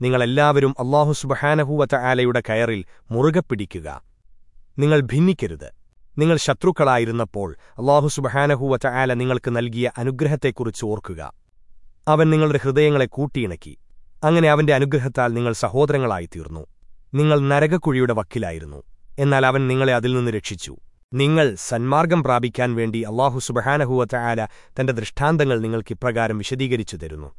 നിങ്ങളെല്ലാവരും അള്ളാഹുസുബഹാനഹൂവത്ത ആലയുടെ കയറിൽ മുറുകെ പിടിക്കുക. നിങ്ങൾ ഭിന്നിക്കരുത്. നിങ്ങൾ ശത്രുക്കളായിരുന്നപ്പോൾ അള്ളാഹുസുബഹാനഹൂവത്ത ആല നിങ്ങൾക്ക് നൽകിയ അനുഗ്രഹത്തെക്കുറിച്ച് ഓർക്കുക. അവൻ നിങ്ങളുടെ ഹൃദയങ്ങളെ കൂട്ടിയിണക്കി. അങ്ങനെ അവന്റെ അനുഗ്രഹത്താൽ നിങ്ങൾ സഹോദരങ്ങളായിത്തീർന്നു. നിങ്ങൾ നരകക്കുഴിയുടെ വക്കിലായിരുന്നു. എന്നാൽ അവൻ നിങ്ങളെ അതിൽ നിന്ന് രക്ഷിച്ചു. നിങ്ങൾ സന്മാർഗം പ്രാപിക്കാൻ വേണ്ടി അള്ളാഹു സുബഹാനഹുവത്ത ആല തന്റെ ദൃഷ്ടാന്തങ്ങൾ നിങ്ങൾക്ക് ഇപ്രകാരം വിശദീകരിച്ചു തരുന്നു.